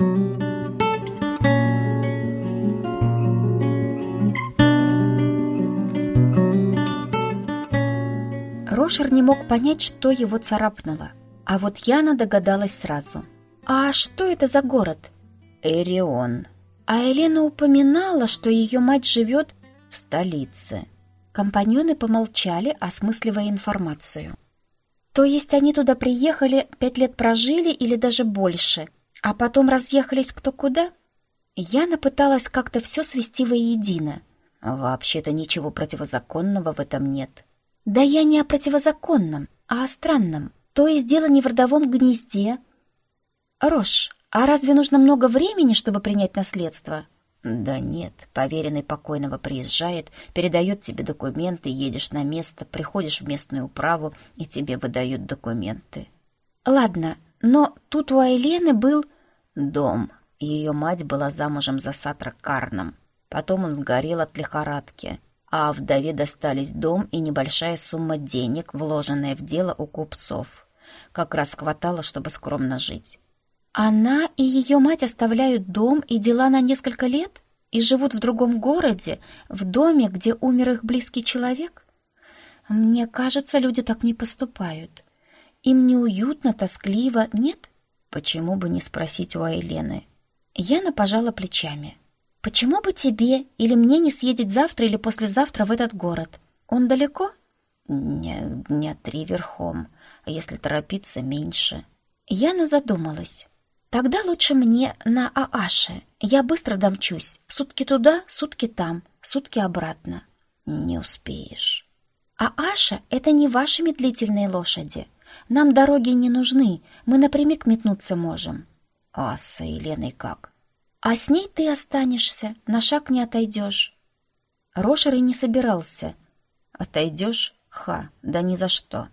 Рошер не мог понять, что его царапнуло. А вот Яна догадалась сразу. «А что это за город?» «Эрион». А Елена упоминала, что ее мать живет в столице. Компаньоны помолчали, осмысливая информацию. То есть они туда приехали, пять лет прожили или даже больше, а потом разъехались кто куда? Яна пыталась как-то все свести воедино. Вообще-то ничего противозаконного в этом нет. Да я не о противозаконном, а о странном. То есть дело не в родовом гнезде. Рош, а разве нужно много времени, чтобы принять наследство? Да нет, поверенный покойного приезжает, передает тебе документы, едешь на место, приходишь в местную управу, и тебе выдают документы. Ладно, но тут у Айлены был... Дом. Ее мать была замужем за Сатра Карном. Потом он сгорел от лихорадки а вдове достались дом и небольшая сумма денег, вложенная в дело у купцов. Как раз хватало, чтобы скромно жить. Она и ее мать оставляют дом и дела на несколько лет и живут в другом городе, в доме, где умер их близкий человек? Мне кажется, люди так не поступают. Им неуютно, тоскливо, нет? Почему бы не спросить у Айлены? Яна пожала плечами. Почему бы тебе или мне не съездить завтра или послезавтра в этот город? Он далеко? Не, дня три верхом, а если торопиться, меньше. Яна задумалась. Тогда лучше мне на Ааше. Я быстро домчусь. Сутки туда, сутки там, сутки обратно. Не успеешь. Ааша — это не ваши медлительные лошади. Нам дороги не нужны, мы напрямик метнуться можем. А с Еленой как? А с ней ты останешься, на шаг не отойдешь. Рошер и не собирался. Отойдешь? Ха, да ни за что.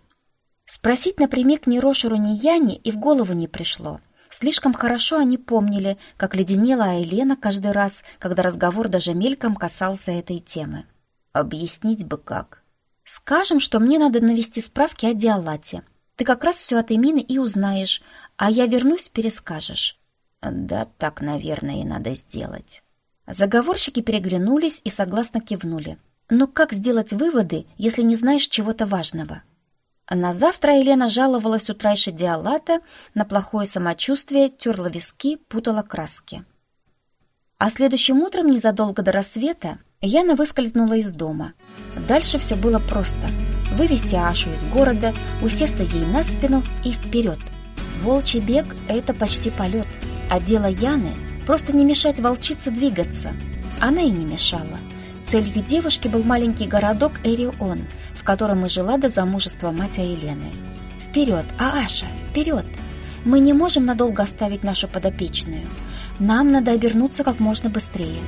Спросить напрямик ни Рошеру, ни Яне и в голову не пришло. Слишком хорошо они помнили, как леденела Айлена каждый раз, когда разговор даже мельком касался этой темы. Объяснить бы как. Скажем, что мне надо навести справки о Диалате. Ты как раз все от Эмины и узнаешь, а я вернусь, перескажешь. Да, так, наверное, и надо сделать. Заговорщики переглянулись и согласно кивнули. Но как сделать выводы, если не знаешь чего-то важного? На завтра Елена жаловалась утрайше диалата, на плохое самочувствие, терла виски, путала краски. А следующим утром, незадолго до рассвета, Яна выскользнула из дома. Дальше все было просто. Вывести Ашу из города, усесться ей на спину и вперед. Волчий бег — это почти полет — а дело Яны – просто не мешать волчице двигаться. Она и не мешала. Целью девушки был маленький городок Эрион, в котором и жила до замужества мать Елены. «Вперед, Ааша, вперед! Мы не можем надолго оставить нашу подопечную. Нам надо обернуться как можно быстрее».